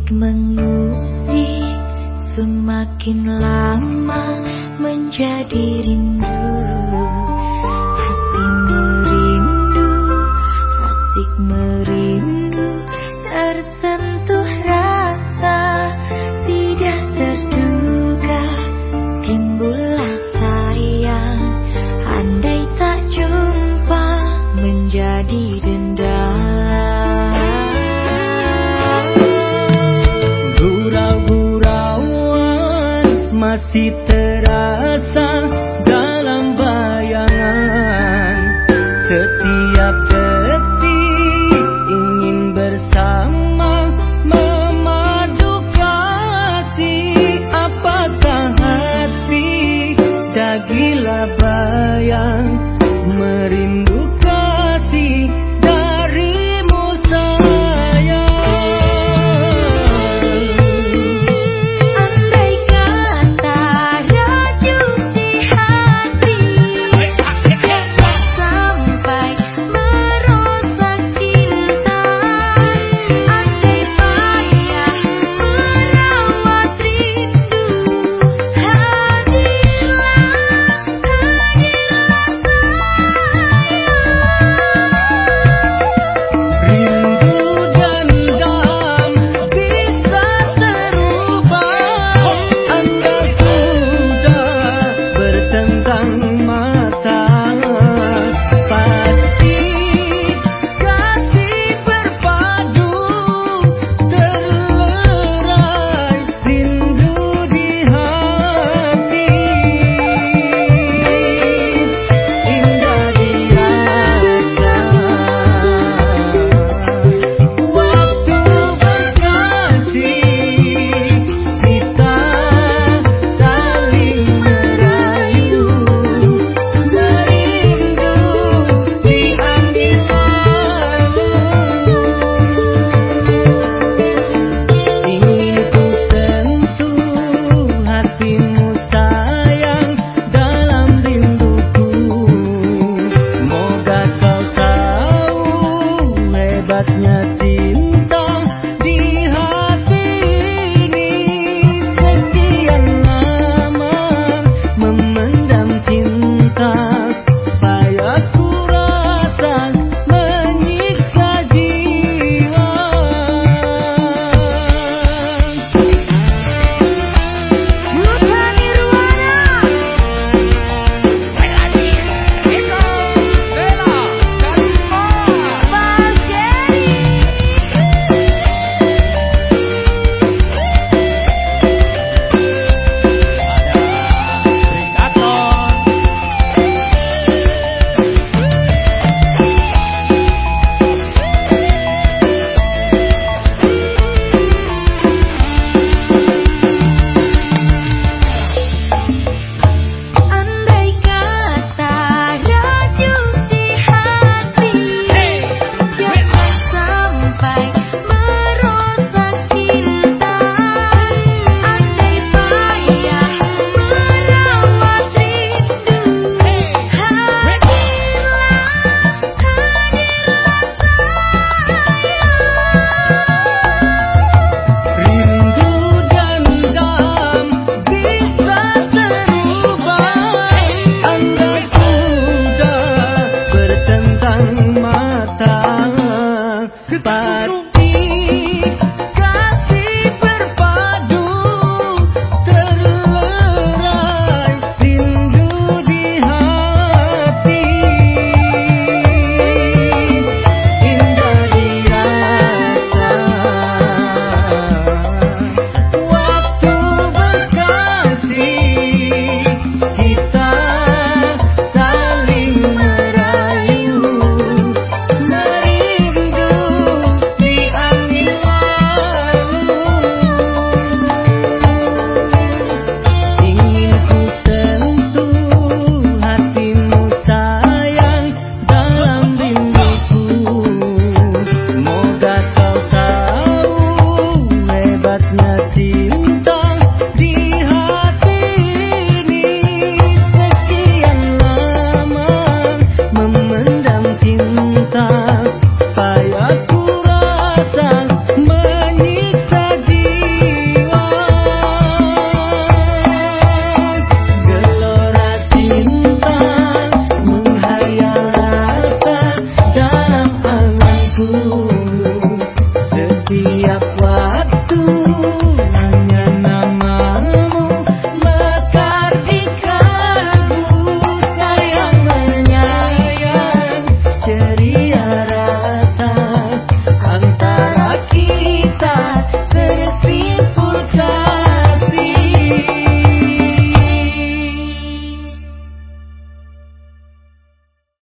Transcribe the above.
Asik mengusik semakin lama menjadi rindu. Hati merindu, asik merindu Tersentuh terasa sifatnya tidak Rupi